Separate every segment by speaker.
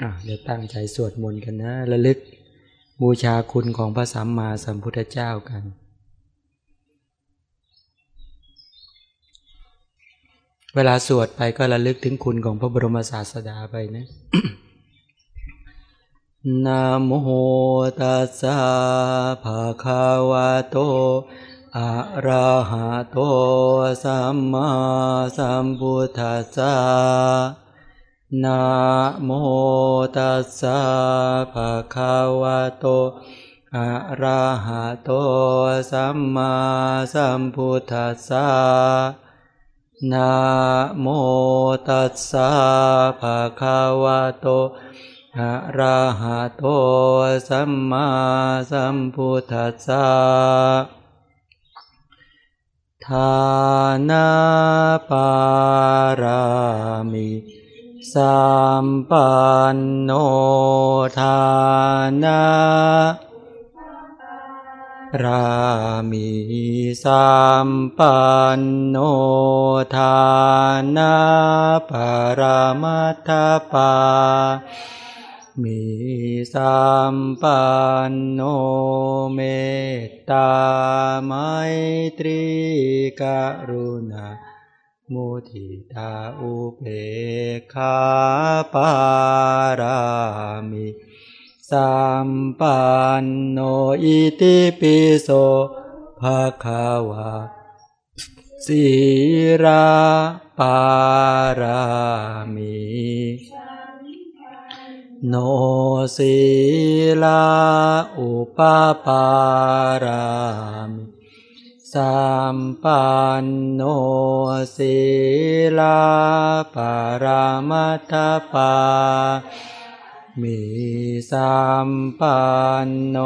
Speaker 1: อะเดี๋ยวตั้งใจสวดมนต์กันนะระลึกบูชาคุณของพระสัมมาสัมพุทธเจ้ากัน เวลาสวดไปก็ระลึกถึงคุณของพระบรมศาสดาไปนะนะโมตัสสะภะคะวะโตอะระหะโตสัมมาสัมพุทธัสสะ นะโมตัสสะภะคะวะโตอะระหะโตสัมมาสัมพุทธัสสะนะโมตัสสะภะคะวะโตอะระหะโตสัมมาสัมพุทธัสสะทานาปารามิ สัมปันโนทานารามิสัมปันโนทานาปรมัตถปามีสัมปันโนเมตตาไมตรีกรุณา มุทิตาอุเบกขาปารามิสัมปันโนอิติปิโสภะคะวะสีราปารามิโนสีลาอุปปารามิ สัมปันโนสีลาปารามัตถปามีสัมปันโน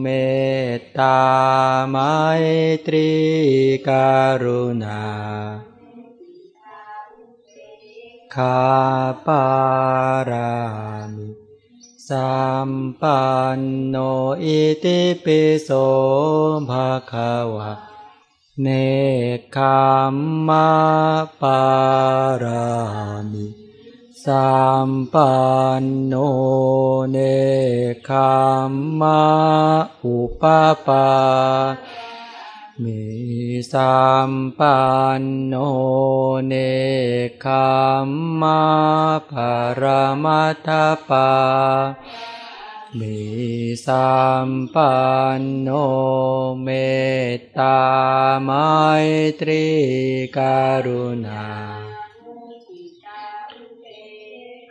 Speaker 1: เมตตาไมตรีกรุณาคาปารามิ สัมปันโนอิติปิโสภะคะวะ เนคขมมะปารามิสัมปันโนเนคขมมะอุปปา มิสัมปันโนเนคขมมะปรมัตถปามิสัมปันโนเมตตาไมตรีกรุณา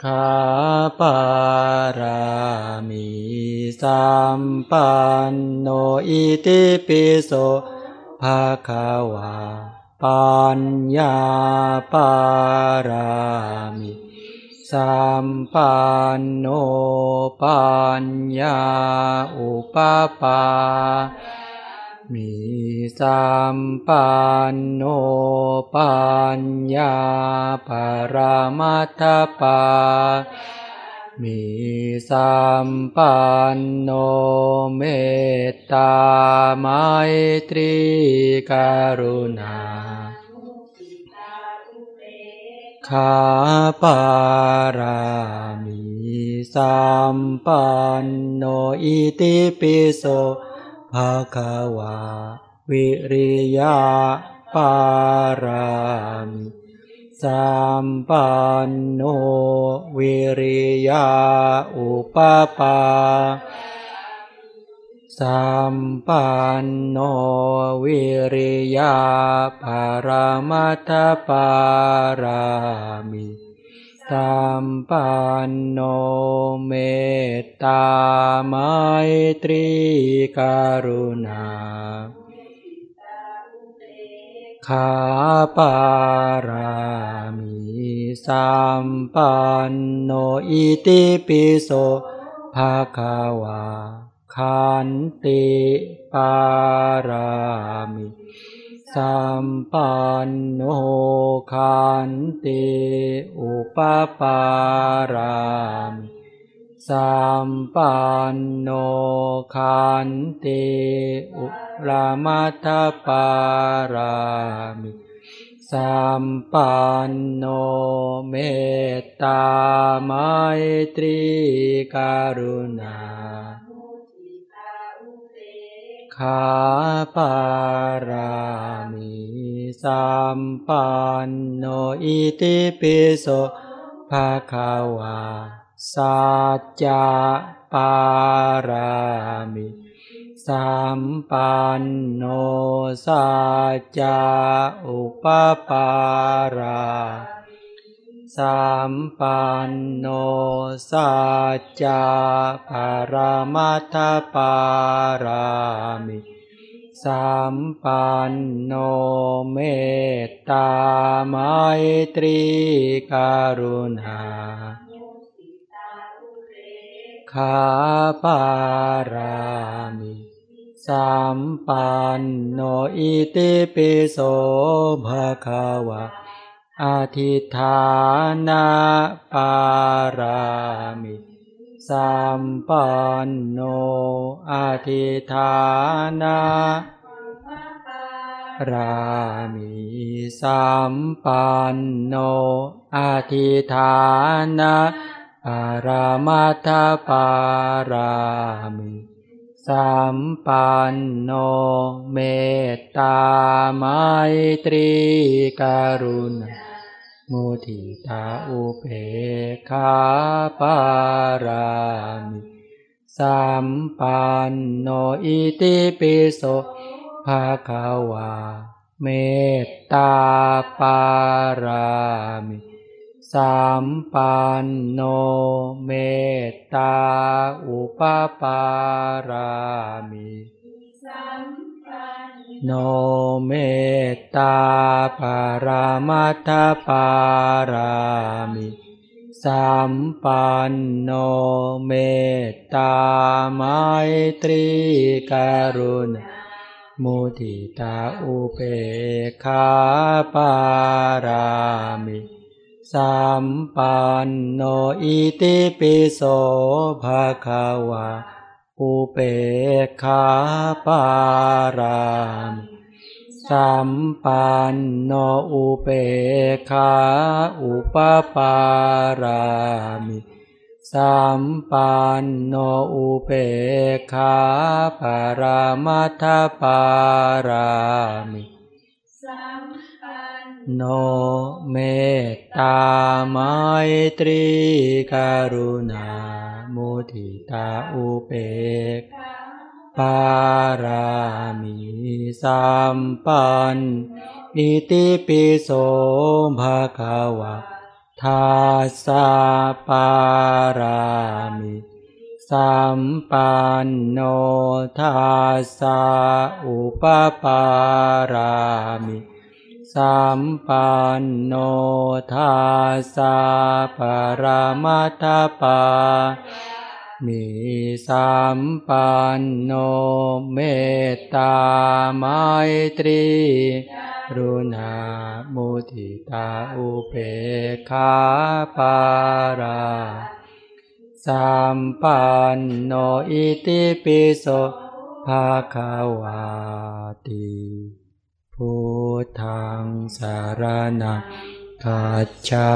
Speaker 1: คาปารามิสัมปันโนอิติปิโส ภะคะวะปัญญาปารามิสัมปันโนปัญญาอุปปามิสัมปันโนปัญญาปรมัตถปา มิสัมปันโนเมตตาไมตรีกรุณาคาปารามิสัมปันโนอิติปิโสภะคะวะวิริยะปารามิ สัมปันโนวิริยะอุปปาสัมปันโนวิริยะปารมัตปารามิสัมปันโนเมตตาไมตรีกรุณา คาปารามิสัมปันโนอิติปิโสภะคะวะขันติปารามิสัมปันโนขันติอุปปารามิ สัมปันโนขันติอุลามัตปารามิสัมปันโนเมตตาไมตรีการุณาขาปารามิสัมปันโนอิติปิโสภะคะวา สัจจะปารามิสัมปันโนสัจจะอุปปาราสัมปันโนสัจจะปรามัตปารามิสัมปันโนเมตตาไมตรีการุณา คาปารามิสัมปันโนอิติปิโสภะคะวะอธิฐานาปารามิสัมปันโนอธิฐานารามิสัมปันโนอธิฐานา ปารามัตถปารามิสัมปันโนเมตตาไมตรีการุณามุทิตาอุเปคาปารามิสัมปันโนอิติปิโสภะคะวา เมตตาปารามิ สัมปันโนเมตตาอุปปารามิโนเมตตาปารามัตถปารามิสัมปันโนเมตตาไมตรีการุณามุทิตาอุเปคาปารามิ สัมปันโนอิติปิโสภะคะวาอุเปคาปารามิสัมปันโนอุเปคาอุปปารามิสัมปันโนอุเปคาปารามัตถปารามิ โนเมตตาไมตรีกรุณามุทิตาอุเปกปารามิสัมปันอิติปิโสภะคะวะทาสาปารามิสัมปันโนทาสาอุปปารามิ สัมปันโนทาสาปรมัตปามิสัมปันโนเมตตาไมตรีรุณามุทิตาอุเปคาปาราสัมปันโนอิติปิโสภาคาวาติ พุทธังสารนังกัจฉา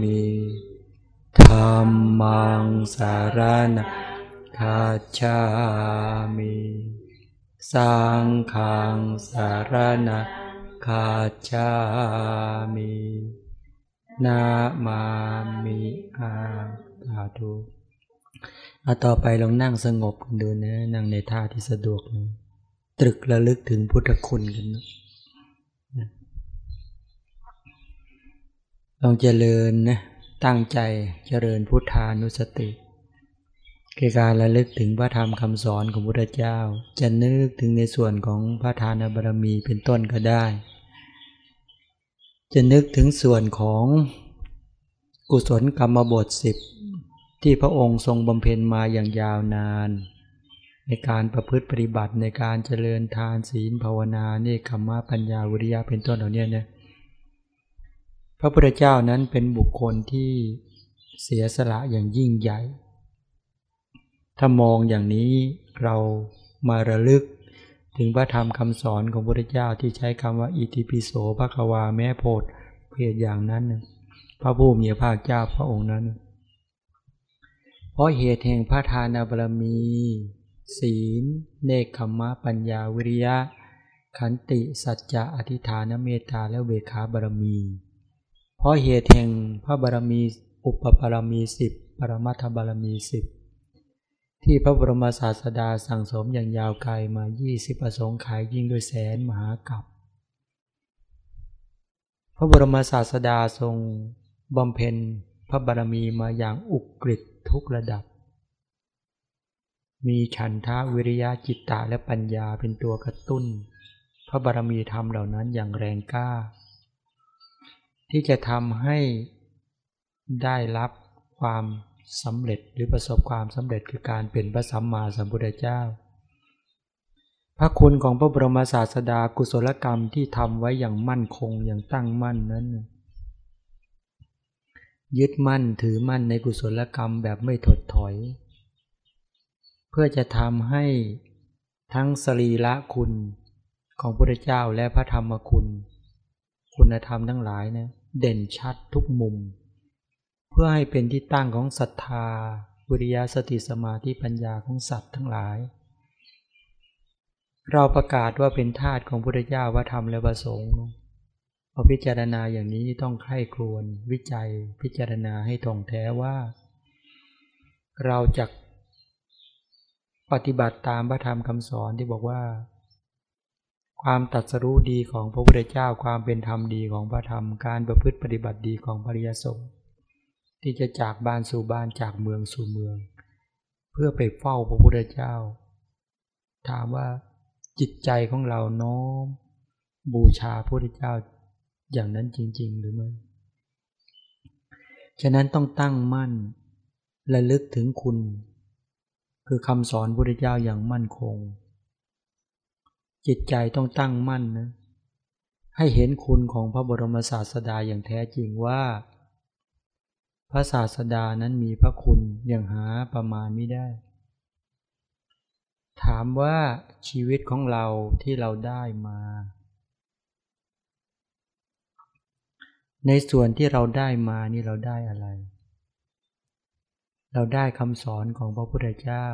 Speaker 1: มิธรรมังสารนังกัจฉามิสังฆังสารนังกัจฉามินามามิอาตาธุเอาต่อไปลองนั่งสงบดูนะ นั่งในท่าที่สะดวกนะ ตรึกระลึกถึงพุทธคุณกันนะลองเจริญนะตั้งใจเจริญพุทธานุสติคือการระลึกถึงพระธรรมคำสอนของพระเจ้า จะนึกถึงในส่วนของพระทานบารมีเป็นต้นก็ได้ จะนึกถึงส่วนของกุศลกรรมบทสิบที่พระองค์ทรงบำเพ็ญมาอย่างยาวนาน ในการประพฤติปฏิบัติในการเจริญทานศีลภาวนาเนี่คำว่าปัญญาวิริยะเป็นต้นเหล่านี้เนี่ยพระพุทธเจ้านั้นเป็นบุคคลที่เสียสละอย่างยิ่งใหญ่ ถ้ามองอย่างนี้เรามาระลึกถึงพระธรรมคำสอนของพระพุทธเจ้าที่ใช้คำว่าอิติปิโสภควาแม้โพดเพศอย่างนั้น พระผู้มีพระภาคเจ้าพระองค์นั้น เพราะเหตุแห่งพระทานบารมี ศีล เนคขมะปัญญาวิริยะ ขันติสัจจะอธิฐานเมตตาและเวขาบารมี เพราะเหตุแห่งพระบารมีอุปบารมีสิบปรมัตถบารมีสิบที่พระบรมศาสดาสั่งสมอย่างยาวไกลมา20ประสงค์ขายยิ่งด้วยแสนมหากับพระบรมศาสดาทรงบำเพ็ญพระบารมีมาอย่างอุกฤษทุกระดับ มีฉันทาวิริยะจิตตะและปัญญาเป็นตัวกระตุ้น พระบารมีธรรมเหล่านั้นอย่างแรงกล้า ที่จะทำให้ได้รับความสำเร็จหรือประสบความสำเร็จคือการเป็นพระสัมมาสัมพุทธเจ้า พระคุณของพระบรมศาสดากุศลกรรมที่ทำไว้อย่างมั่นคงอย่างตั้งมั่นนั้นยึดมั่นถือมั่นในกุศลกรรมแบบไม่ถดถอย เพื่อจะทำให้ทั้งสรีละคุณของพระเจ้าและพระธรรมคุณ คุณธรรมทั้งหลายนะเด่นชัดทุกมุม เพื่อให้เป็นที่ตั้งของศรัทธาวิริยะสติสมาธิปัญญาของสัตว์ทั้งหลาย เราประกาศว่าเป็นทาสของพุทธเจ้าว่าธรรมและประสงค์พอพิจารณาอย่างนี้ต้องใคร่ครวญวิจัยพิจารณาให้ตรงแท้ว่า เราจะ ปฏิบัติตามพระธรรมคำสอนที่บอกว่า ความตัดสรู้ดีของพระพุทธเจ้าความเป็นธรรมดีของพระธรรมการประพฤติปฏิบัติดีของพระริยสงฆ์ที่จะจากบ้านสู่บ้านจากเมืองสู่เมือง เพื่อไปเฝ้าพระพุทธเจ้า ถามว่าจิตใจของเราน้อมบูชาพระพุทธเจ้าอย่างนั้นจริง ๆ หรือไม่ฉะนั้นต้องตั้งมั่นและลึกถึงคุณ คือคำสอนพระพุทธเจ้าอย่างมั่นคง จิตใจต้องตั้งมั่นนะให้เห็นคุณของพระบรมศาสดาอย่างแท้จริงว่า พระศาสดานั้นมีพระคุณอย่างหาประมาณไม่ได้ ถามว่าชีวิตของเราที่เราได้มา ในส่วนที่เราได้มานี่เราได้อะไร เราได้คำสอนของพระพุทธเจ้า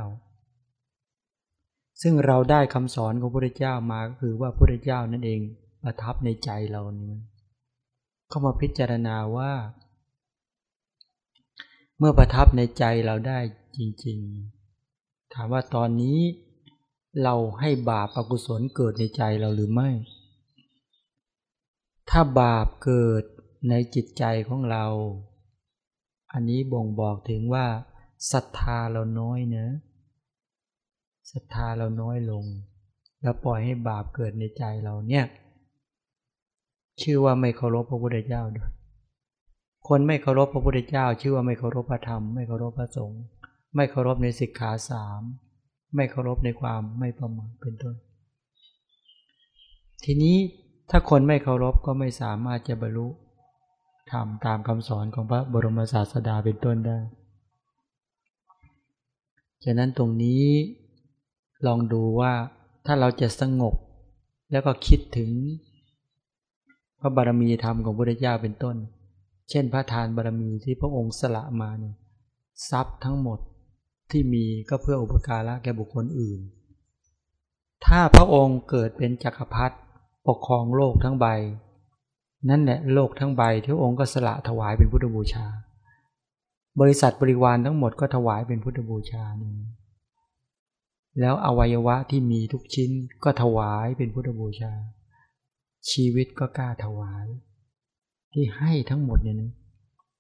Speaker 1: ซึ่งเราได้คำสอนของพระพุทธเจ้ามาก็คือว่าพระพุทธเจ้านั่นเองประทับในใจเรานี่เข้ามาพิจารณาว่า เมื่อประทับในใจเราได้จริง ๆ ถามว่าตอนนี้เราให้บาปอากุศลเกิดในใจเราหรือไม่ ถ้าบาปเกิดในจิตใจของเรา อันนี้บ่งบอกถึงว่า ศรัทธาเราน้อยนะศรัทธาเราน้อยลง แล้วปล่อยให้บาปเกิดในใจเราเนี่ย ชื่อว่าไม่เคารพพระพุทธเจ้าด้วย คนไม่เคารพพระพุทธเจ้า ชื่อว่าไม่เคารพพระธรรม ไม่เคารพพระสงฆ์ไม่เคารพในสิกขาสามไม่เคารพในความไม่ประมาทเป็นต้น ทีนี้ถ้าคนไม่เคารพก็ไม่สามารถจะบรรลุทำตามคำสอนของพระบรมศาสดาเป็นต้นได้ ฉะนั้นตรงนี้ลองดูว่าถ้าเราจะสงบ แล้วก็คิดถึง พระบารมีธรรมของพระพุทธเจ้าเป็นต้น เช่นพระทานบารมีที่พระองค์สละมาเนี่ยทรัพย์ทั้งหมดที่มีก็เพื่ออุปการะแก่บุคคลอื่น ถ้าพระองค์เกิดเป็นจักรพรรดิปกครองโลกทั้งใบ นั่นแหละโลกทั้งใบที่องค์ก็สละถวายเป็นพุทธบูชา บริษัทบริวารทั้งหมดก็ถวายเป็นพุทธบูชานี่แล้วอวัยวะที่มีทุกชิ้นก็ถวายเป็นพุทธบูชา ชีวิตก็กล้าถวาย ที่ให้ทั้งหมดเนี่ยนะ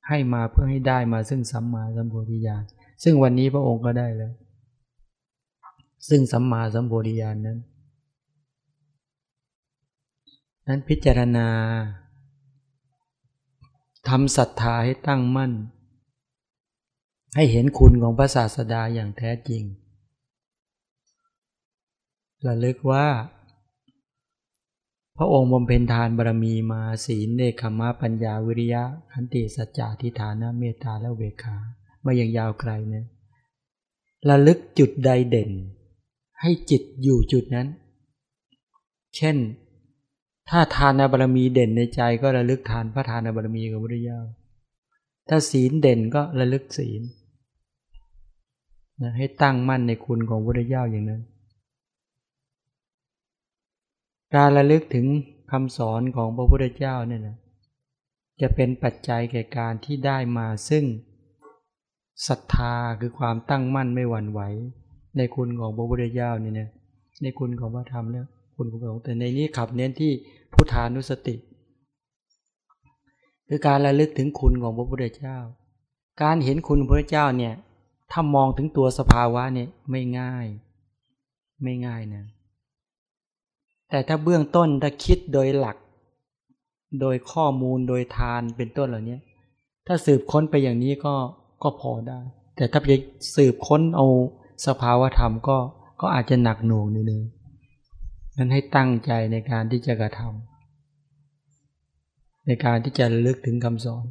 Speaker 1: ให้มาเพื่อให้ได้มาซึ่งสัมมาสัมโพธิญาณซึ่งวันนี้พระองค์ก็ได้แล้ว ซึ่งสัมมาสัมโพธิญาณนั้น นั้นพิจารณาทำศรัทธาให้ตั้งมั่น ให้เห็นคุณของพระศาสดาอย่างแท้จริง ระลึกว่า พระองค์บำเพ็ญทานบารมีมาศีลเนคขมะปัญญาวิริยะขันติสัจจะทิฏฐานะเมตตาและเวขามาอย่างยาวไกลเนะระลึกจุดใดเด่น ให้จิตอยู่จุดนั้น เช่น ถ้าทานบารมีเด่นในใจก็ระลึกทานพระทานบารมีกับพระเจ้าถ้าศีลเด่นก็ระลึกศีล นะให้ตั้งมั่นในคุณของพระเจ้าอย่างนั้น การระลึกถึงคำสอนของพระพุทธเจ้าเนี่ยนะจะเป็นปัจจัยแก่การที่ได้มาซึ่งศรัทธาคือความตั้งมั่นไม่หวั่นไหว ในคุณของพระพุทธเจ้านี่เนี่ยในคุณของพระธรรมเนี่ยคุณของพระองค์แต่ในนี้ขับเน้นที่พุทธานุสติคือการระลึกถึงคุณของพระพุทธเจ้า การเห็นคุณพระเจ้าเนี่ย ถ้ามองถึงตัวสภาวะเนี่ยไม่ง่าย ไม่ง่ายนะ แต่ถ้าเบื้องต้นถ้าคิดโดยหลัก โดยข้อมูลโดยทานเป็นต้นเหล่านี้ถ้าสืบค้นไปอย่างนี้ก็ก็พอได้ แต่ถ้าไปสืบค้นเอาสภาวะธรรมก็ก็อาจจะหนักหน่วงนิดนึงนั้นให้ตั้งใจในการที่จะกระทำในการที่จะระลึกถึงคำสอน